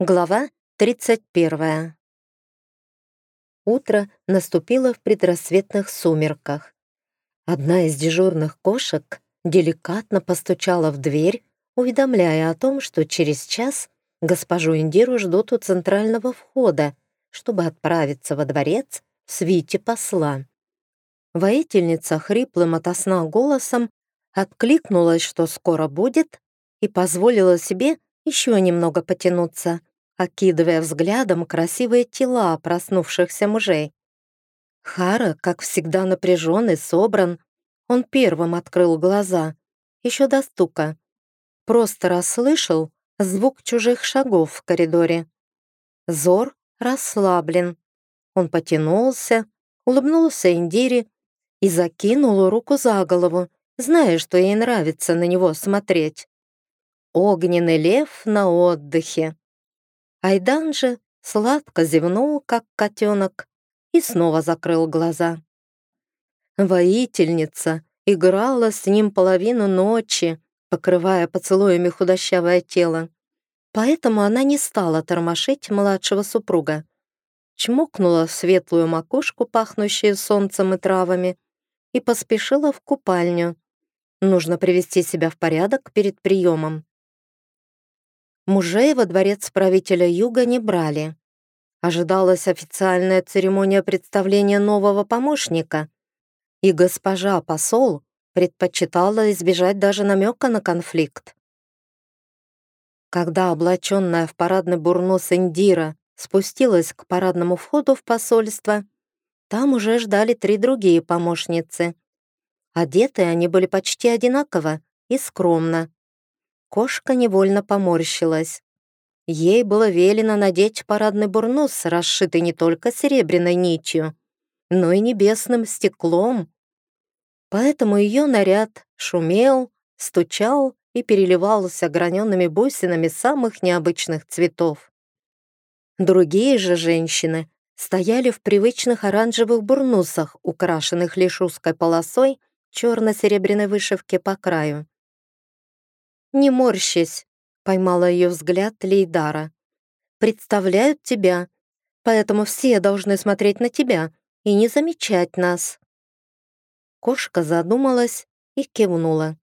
Глава 31. Утро наступило в предрассветных сумерках. Одна из дежурных кошек деликатно постучала в дверь, уведомляя о том, что через час госпожу Индиру ждут у центрального входа, чтобы отправиться во дворец в свите посла. Воительница хриплым сна голосом откликнулась, что скоро будет, и позволила себе еще немного потянуться, окидывая взглядом красивые тела проснувшихся мужей. Хара, как всегда, напряжен и собран. Он первым открыл глаза, еще до стука. Просто расслышал звук чужих шагов в коридоре. Зор расслаблен. Он потянулся, улыбнулся Индире и закинул руку за голову, зная, что ей нравится на него смотреть. Огненный лев на отдыхе. Айдан же сладко зевнул, как котенок, и снова закрыл глаза. Воительница играла с ним половину ночи, покрывая поцелуями худощавое тело. Поэтому она не стала тормошить младшего супруга. Чмокнула светлую макушку, пахнущую солнцем и травами, и поспешила в купальню. Нужно привести себя в порядок перед приемом. Мужей во дворец правителя Юга не брали. Ожидалась официальная церемония представления нового помощника, и госпожа посол предпочитала избежать даже намека на конфликт. Когда облаченная в парадный бурнус Индира спустилась к парадному входу в посольство, там уже ждали три другие помощницы. Одеты они были почти одинаково и скромно. Кошка невольно поморщилась. Ей было велено надеть парадный бурнус, расшитый не только серебряной нитью, но и небесным стеклом. Поэтому ее наряд шумел, стучал и переливался граненными бусинами самых необычных цветов. Другие же женщины стояли в привычных оранжевых бурнусах, украшенных лишь узкой полосой черно-серебряной вышивки по краю. «Не морщись», — поймала ее взгляд Лейдара. «Представляют тебя, поэтому все должны смотреть на тебя и не замечать нас». Кошка задумалась и кивнула.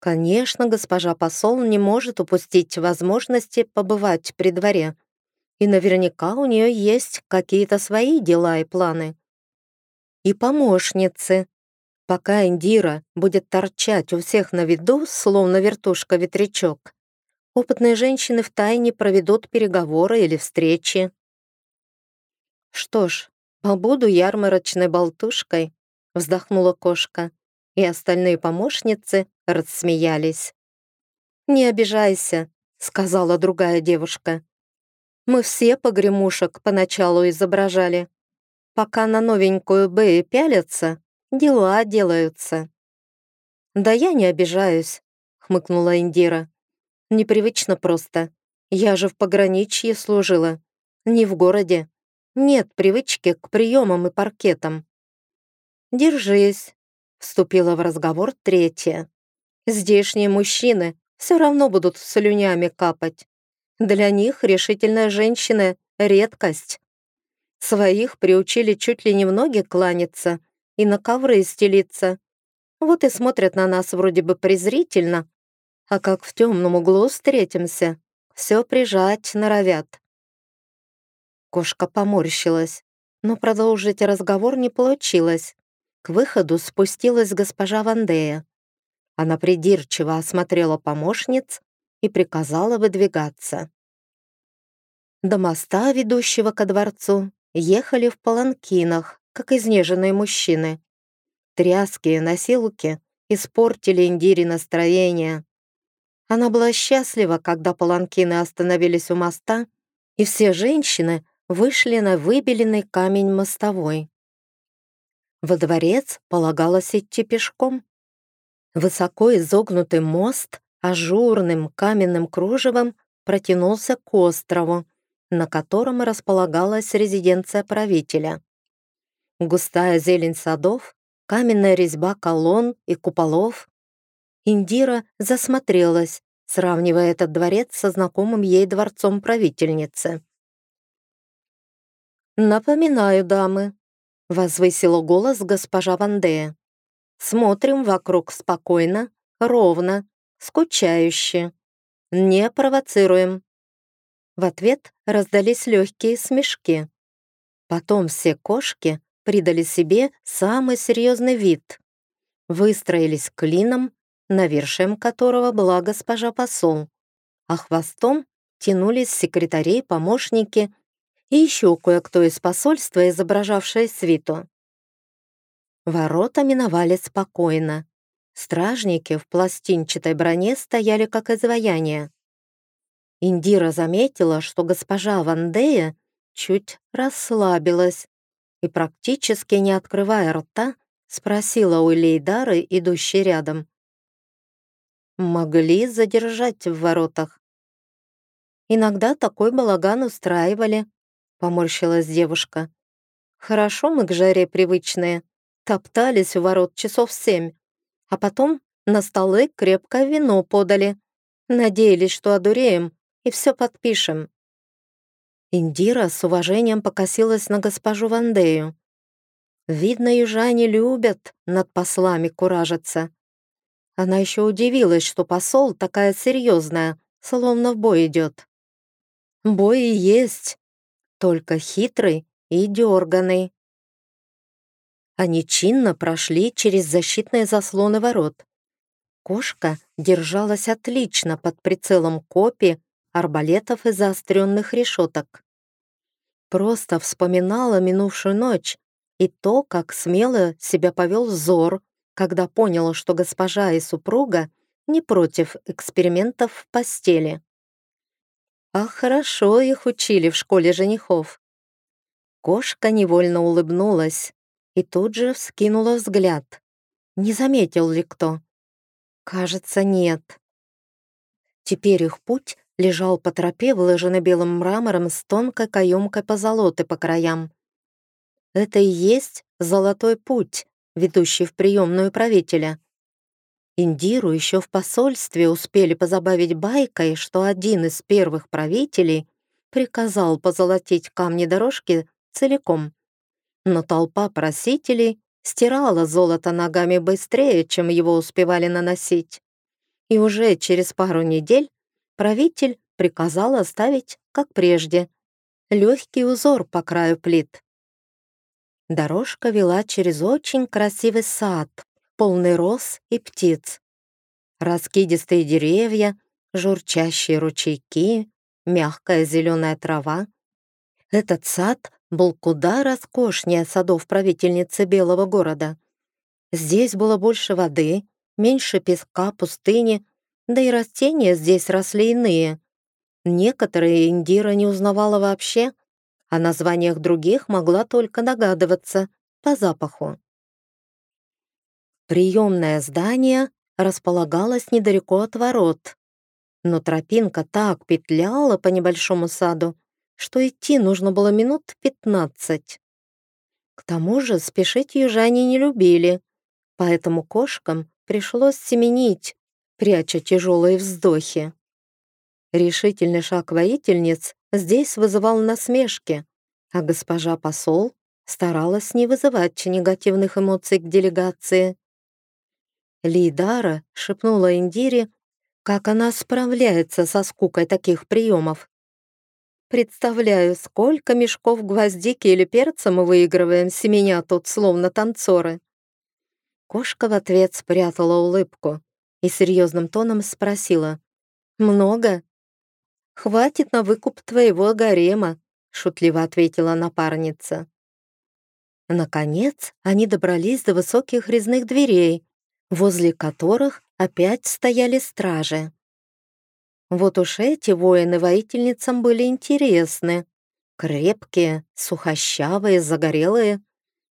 Конечно, госпожа посол не может упустить возможности побывать при дворе. И наверняка у нее есть какие-то свои дела и планы. И помощницы, Пока Индира будет торчать у всех на виду, словно вертушка-ветрячок, опытные женщины втайне проведут переговоры или встречи. «Что ж, побуду ярмарочной болтушкой», — вздохнула кошка, и остальные помощницы рассмеялись. «Не обижайся», — сказала другая девушка. «Мы все погремушек поначалу изображали. Пока на новенькую Бэи пялятся, Дела делаются». «Да я не обижаюсь», — хмыкнула Индира. «Непривычно просто. Я же в пограничье служила. Не в городе. Нет привычки к приемам и паркетам». «Держись», — вступила в разговор третья. «Здешние мужчины все равно будут слюнями капать. Для них решительная женщина — редкость. Своих приучили чуть ли не в ноги кланяться, и на ковры стелиться. Вот и смотрят на нас вроде бы презрительно, а как в темном углу встретимся, все прижать норовят. Кошка поморщилась, но продолжить разговор не получилось. К выходу спустилась госпожа Вандея. Она придирчиво осмотрела помощниц и приказала выдвигаться. До моста, ведущего ко дворцу, ехали в паланкинах, как изнеженные мужчины. Тряски носилки испортили Индире настроение. Она была счастлива, когда паланкины остановились у моста, и все женщины вышли на выбеленный камень мостовой. Во дворец полагалось идти пешком. Высоко изогнутый мост ажурным каменным кружевом протянулся к острову, на котором располагалась резиденция правителя. Густая зелень садов, каменная резьба колонн и куполов. Индира засмотрелась сравнивая этот дворец со знакомым ей дворцом правительницы. «Напоминаю, дамы», — возвысила голос госпожа Вандея. «Смотрим вокруг спокойно, ровно, скучающе. Не провоцируем». В ответ раздались легкие смешки. Потом все кошки придали себе самый серьезный вид. Выстроились клином, навершием которого была госпожа посол, а хвостом тянулись секретари, помощники и еще кое-кто из посольства, изображавшие свиту. Ворота миновали спокойно. Стражники в пластинчатой броне стояли как изваяние. Индира заметила, что госпожа Вандея чуть расслабилась и, практически не открывая рта, спросила у Лейдары, идущей рядом. «Могли задержать в воротах?» «Иногда такой балаган устраивали», — поморщилась девушка. «Хорошо мы к жаре привычные, топтались у ворот часов семь, а потом на столы крепкое вино подали. Надеялись, что одуреем и все подпишем». Индира с уважением покосилась на госпожу Вандею. Видно, южане любят над послами куражиться. Она еще удивилась, что посол такая серьезная, словно в бой идет. Бой и есть, только хитрый и дерганый. Они чинно прошли через защитные заслоны ворот. Кошка держалась отлично под прицелом копи, арбалетов и заостренных решеток. Просто вспоминала минувшую ночь и то, как смело себя повел Зор, когда понял, что госпожа и супруга не против экспериментов в постели. А хорошо их учили в школе женихов. Кошка невольно улыбнулась и тут же вскинула взгляд. Не заметил ли кто? Кажется, нет. Теперь их путь лежал по тропе, выложенной белым мрамором с тонкой каемкой позолоты по краям. Это и есть золотой путь, ведущий в приемную правителя. Индиру еще в посольстве успели позабавить байкой, что один из первых правителей приказал позолотить камни дорожки целиком. Но толпа просителей стирала золото ногами быстрее, чем его успевали наносить. И уже через пару недель правитель приказал оставить, как прежде, легкий узор по краю плит. Дорожка вела через очень красивый сад, полный роз и птиц. Раскидистые деревья, журчащие ручейки, мягкая зеленая трава. Этот сад был куда роскошнее садов правительницы Белого города. Здесь было больше воды, меньше песка, пустыни, да и растения здесь росли иные. Некоторые Индира не узнавала вообще, о названиях других могла только догадываться по запаху. Приемное здание располагалось недалеко от ворот, но тропинка так петляла по небольшому саду, что идти нужно было минут пятнадцать. К тому же спешить южане не любили, поэтому кошкам пришлось семенить, пряча тяжелые вздохи. Решительный шаг воительниц здесь вызывал насмешки, а госпожа посол старалась не вызывать негативных эмоций к делегации. Лидара шепнула Индире, как она справляется со скукой таких приемов. «Представляю, сколько мешков гвоздики или перца мы выигрываем, семеня тут словно танцоры». Кошка в ответ спрятала улыбку и серьезным тоном спросила. «Много?» «Хватит на выкуп твоего гарема», шутливо ответила напарница. Наконец, они добрались до высоких резных дверей, возле которых опять стояли стражи. Вот уж эти воины-воительницам были интересны. Крепкие, сухощавые, загорелые.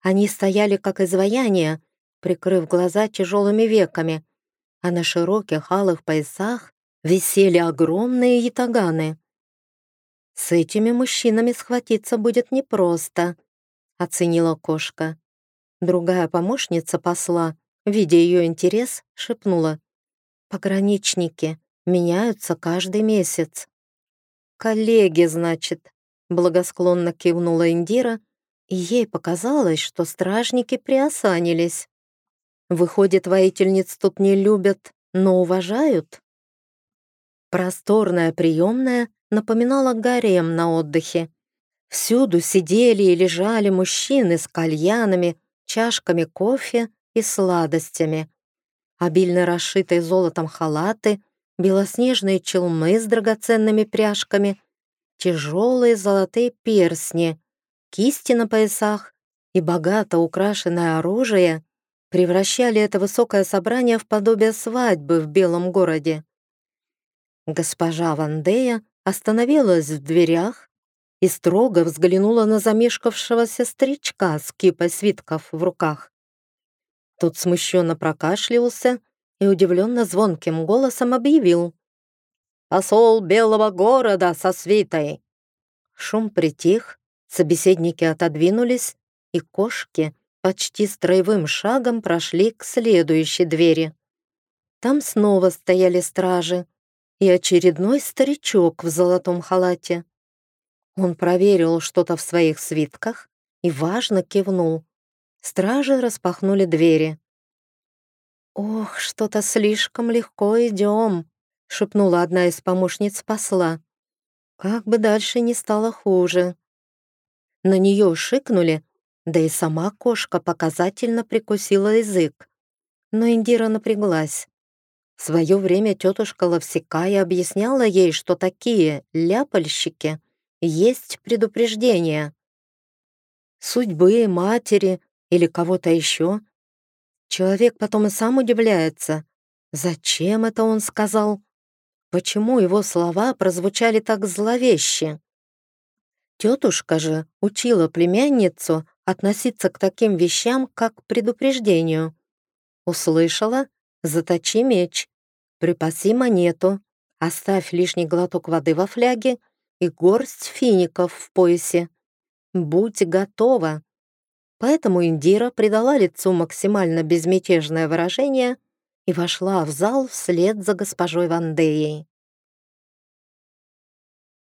Они стояли как изваяния, прикрыв глаза тяжелыми веками, а на широких алых поясах висели огромные ятаганы. «С этими мужчинами схватиться будет непросто», — оценила кошка. Другая помощница посла, видя ее интерес, шепнула. «Пограничники, меняются каждый месяц. «Коллеги, значит», — благосклонно кивнула Индира, и ей показалось, что стражники приосанились. Выходит, воительниц тут не любят, но уважают? Просторная приемная напоминала гарем на отдыхе. Всюду сидели и лежали мужчины с кальянами, чашками кофе и сладостями. Обильно расшитые золотом халаты, белоснежные челмы с драгоценными пряжками, тяжелые золотые персни, кисти на поясах и богато украшенное оружие превращали это высокое собрание в подобие свадьбы в белом городе. Госпожа Вандея остановилась в дверях и строго взглянула на замешкавшегося старичка с кипой свитков в руках. Тот смущенно прокашлялся и удивленно звонким голосом объявил. «Посол Белого города со свитой!» Шум притих, собеседники отодвинулись, и кошки почти строевым шагом прошли к следующей двери. Там снова стояли стражи, и очередной старичок в золотом халате. Он проверил что-то в своих свитках и важно кивнул. Стражи распахнули двери. «Ох, что-то слишком легко идем», — шепнула одна из помощниц посла. «Как бы дальше не стало хуже». На нее шикнули, да и сама кошка показательно прикусила язык. Но Индира напряглась. В свое время тетушка Ловсекая объясняла ей, что такие ляпальщики есть предупреждение. Судьбы, матери или кого-то еще. Человек потом и сам удивляется, зачем это он сказал, почему его слова прозвучали так зловеще. Тетушка же учила племянницу относиться к таким вещам, как предупреждению. Услышала — заточи меч. Припаси монету, оставь лишний глоток воды во фляге и горсть фиников в поясе. Будь готова. Поэтому Индира придала лицу максимально безмятежное выражение и вошла в зал вслед за госпожой Вандеей.